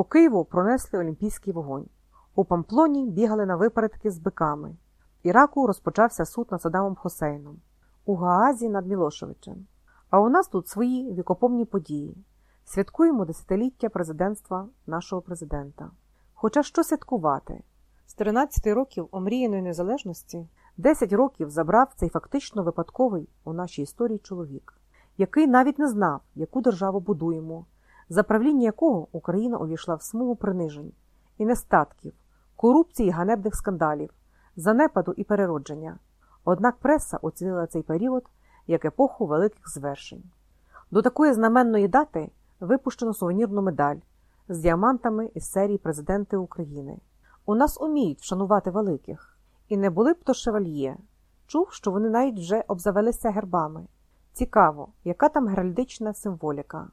По Києву пронесли олімпійський вогонь. У Памплоні бігали на випередки з биками. В Іраку розпочався суд над Садамом Хосейном, у Гаазі над Мілошевичем. А у нас тут свої вікопомні події. Святкуємо десятиліття президентства нашого президента. Хоча що святкувати? З 13 років омріяної незалежності 10 років забрав цей фактично випадковий у нашій історії чоловік, який навіть не знав, яку державу будуємо, за правління якого Україна увійшла в смугу принижень і нестатків, корупції і ганебних скандалів, занепаду і переродження. Однак преса оцінила цей період як епоху великих звершень. До такої знаменної дати випущено сувенірну медаль з діамантами із серії Президенти України. У нас уміють вшанувати великих, і не були б то шевальє. Чув, що вони навіть вже обзавелися гербами. Цікаво, яка там геральдична символіка.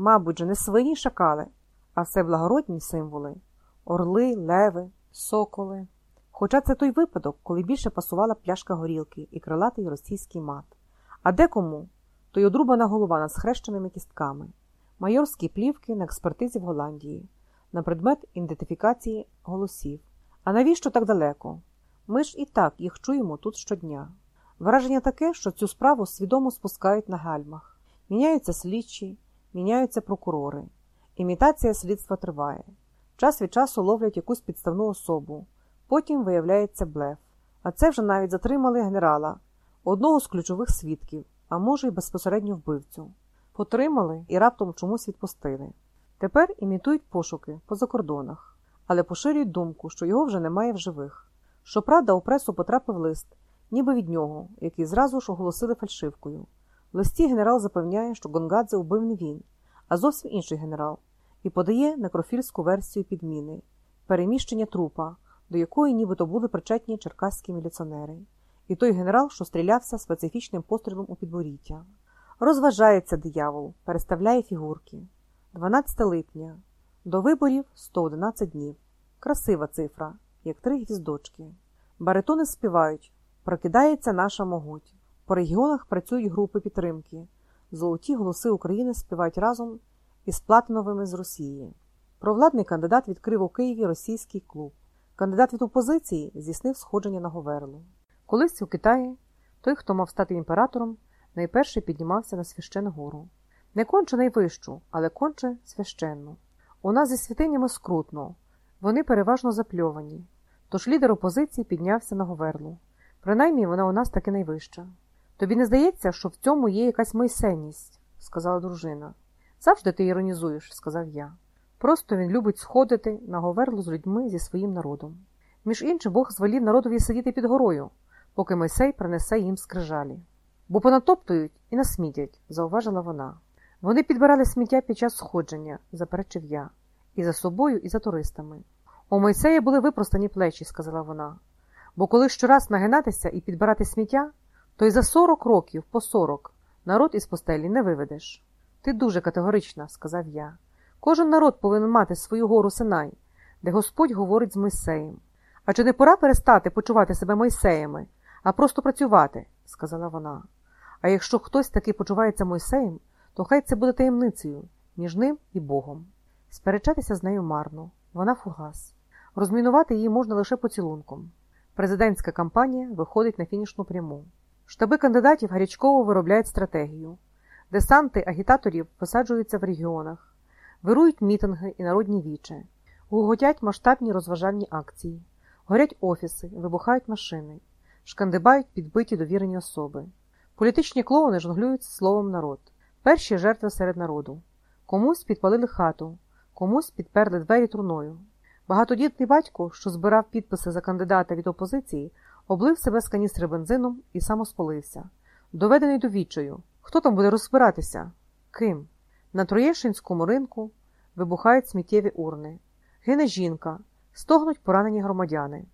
Мабуть, же не свині шакали, а все благородні символи орли, леви, соколи. Хоча це той випадок, коли більше пасувала пляшка горілки і крилатий російський мат. А декому то й одрубана голова над схрещеними кістками, майорські плівки на експертизі в Голландії, на предмет ідентифікації голосів. А навіщо так далеко? Ми ж і так їх чуємо тут щодня. Враження таке, що цю справу свідомо спускають на гальмах. Міняються слідчі, міняються прокурори. Імітація слідства триває. Час від часу ловлять якусь підставну особу, потім виявляється блеф. А це вже навіть затримали генерала, одного з ключових свідків, а може й безпосередньо вбивцю. Потримали і раптом чомусь відпустили. Тепер імітують пошуки по закордонах, але поширюють думку, що його вже немає в живих. Щоправда, у пресу потрапив лист, ніби від нього, який зразу ж оголосили фальшивкою. В листі генерал запевняє, що Гонгадзе убив не він, а зовсім інший генерал, і подає некрофільську версію підміни переміщення трупа, до якої нібито були причетні черкаські міліціонери, і той генерал, що стрілявся специфічним пострілом у підборіття. Розважається диявол, переставляє фігурки. 12 липня. До виборів 111 днів. Красива цифра, як три гвіздочки. Баритони співають, прокидається наша могуть. По регіонах працюють групи підтримки. Золоті голоси України співають разом із Платиновими з Росії. Провладний кандидат відкрив у Києві російський клуб. Кандидат від опозиції здійснив сходження на Говерлу. Колись у Китаї той, хто мав стати імператором, найперший піднімався на священну гору. Не конче найвищу, але конче священну. У нас зі святинями скрутно, вони переважно запльовані. Тож лідер опозиції піднявся на Говерлу. Принаймні вона у нас таки найвища. Тобі не здається, що в цьому є якась майсенність, сказала дружина. Завжди ти іронізуєш, сказав я. Просто він любить сходити на говерлу з людьми зі своїм народом. Між іншим, Бог звелів народові сидіти під горою, поки Мойсей принесе їм скрижалі. Бо понатоптують і насмітять, зауважила вона. Вони підбирали сміття під час сходження, заперечив я, і за собою, і за туристами. У Мойсея були випростані плечі, сказала вона. Бо коли щораз нагинатися і підбирати сміття, то й за сорок років по сорок народ із постелі не виведеш. Ти дуже категорична, сказав я. Кожен народ повинен мати свою гору Синай, де Господь говорить з Мойсеєм. А чи не пора перестати почувати себе Мойсеями, а просто працювати, сказала вона. А якщо хтось таки почувається Мойсеєм, то хай це буде таємницею між ним і Богом. Сперечатися з нею марно, вона фугас. Розмінувати її можна лише поцілунком. Президентська кампанія виходить на фінішну пряму. Штаби кандидатів гарячково виробляють стратегію. Десанти агітаторів посаджуються в регіонах, вирують мітинги і народні віче, гуготять масштабні розважальні акції, горять офіси, вибухають машини, шкандибають підбиті довірені особи. Політичні клоуни жонглюють словом народ. Перші жертви серед народу. Комусь підпалили хату, комусь підперли двері труною. Багатодітний батько, що збирав підписи за кандидата від опозиції, облив себе з каністри бензином і самоспалився. Доведений до відчаю. Хто там буде розбиратися? Ким? На Троєщинському ринку вибухають сміттєві урни. Гине жінка, стогнуть поранені громадяни.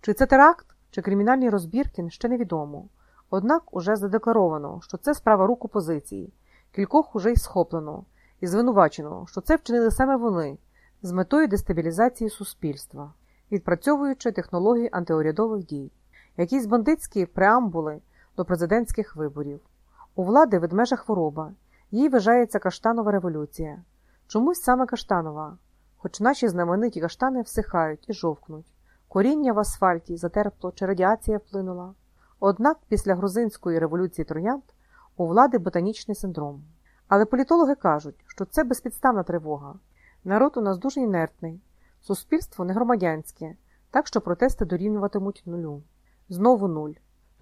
Чи це теракт, чи кримінальні розбірки, ще невідомо. Однак уже задекларовано, що це справа рук опозиції, кількох уже й схоплено, і звинувачено, що це вчинили саме вони з метою дестабілізації суспільства, відпрацьовуючи технології антиурядових дій, якісь бандитські преамбули до президентських виборів. У влади ведмежа хвороба, їй вважається каштанова революція. Чомусь саме каштанова, хоч наші знамениті каштани всихають і жовкнуть, коріння в асфальті затерпло чи радіація вплинула. Однак після грузинської революції троянд у влади ботанічний синдром. Але політологи кажуть, що це безпідставна тривога. Народ у нас дуже інертний, суспільство не громадянське, так що протести дорівнюватимуть нулю. Знову нуль.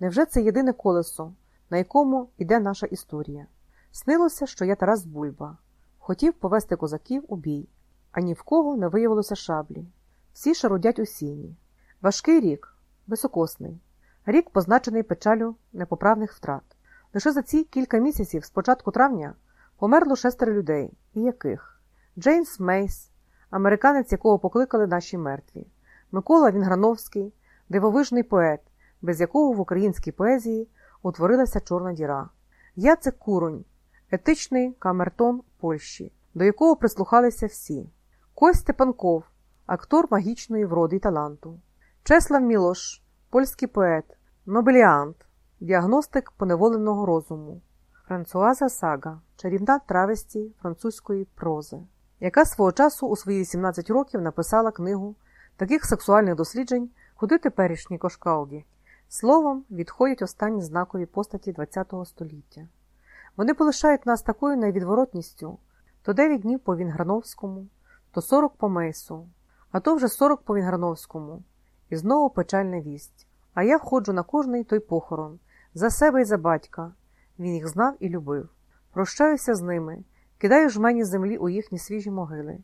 Невже це єдине колесо, на якому йде наша історія? Снилося, що я Тарас Бульба, хотів повести козаків у бій, а ні в кого не виявилося шаблі. Всі шарудять у сіні. Важкий рік, високосний, рік позначений печалю непоправних втрат. Лише за ці кілька місяців з початку травня померло шестеро людей, і яких Джеймс Мейс, американець, якого покликали наші мертві, Микола Вінграновський, дивовижний поет, без якого в українській поезії утворилася чорна діра, Яцек Куронь, етичний камертон Польщі, до якого прислухалися всі, Кость Степанков, актор магічної вроди й таланту, Чеслав Мілош, польський поет, Нобеліант, діагностик поневоленого розуму, Франсуаза Сага, чарівна травесті французької прози, яка свого часу у свої 17 років написала книгу таких сексуальних досліджень, куди теперішні кошкауді. Словом, відходять останні знакові постаті ХХ століття. Вони полишають нас такою найвідворотністю то 9 днів по Вінграновському, то 40 по Мейсу, а то вже 40 по Вінграновському, і знову печальна вість. А я ходжу на кожний той похорон, за себе і за батька. Він їх знав і любив. Прощаюся з ними, кидаю жмені землі у їхні свіжі могили,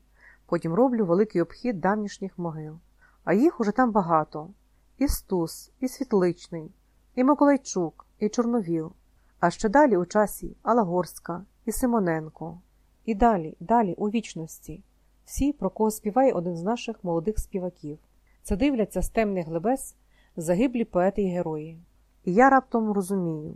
потім роблю великий обхід давнішніх могил. А їх уже там багато і Стус, і Світличний, і Миколайчук, і Чорновіл, а ще далі у часі Алагорська, і Симоненко. І далі, далі, у вічності, всі, про кого співає один з наших молодих співаків. Це дивляться з темних глибес загиблі поети й герої. І я раптом розумію,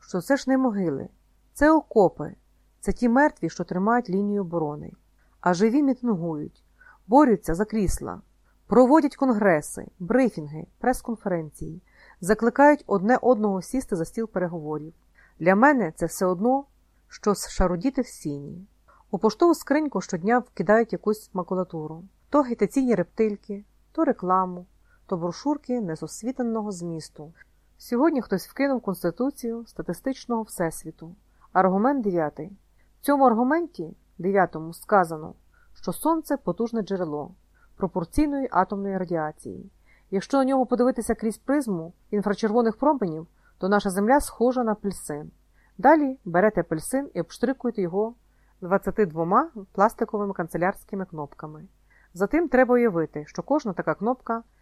що це ж не могили, це окопи, це ті мертві, що тримають лінію оборони, а живі мітингують, борються за крісла, проводять конгреси, брифінги, прес-конференції, закликають одне одного сісти за стіл переговорів. Для мене це все одно, що шародіти в сіні. У поштову скриньку щодня вкидають якусь макулатуру, то агітаційні рептильки, то рекламу, то брошурки несосвітаного змісту. Сьогодні хтось вкинув Конституцію статистичного Всесвіту. Аргумент дев'ятий. В цьому аргументі, дев'ятому, сказано, що Сонце потужне джерело пропорційної атомної радіації. Якщо на нього подивитися крізь призму інфрачервоних променів, то наша Земля схожа на апельсин. Далі берете апельсин і обштрикуєте його 22 пластиковими канцелярськими кнопками. Затим треба уявити, що кожна така кнопка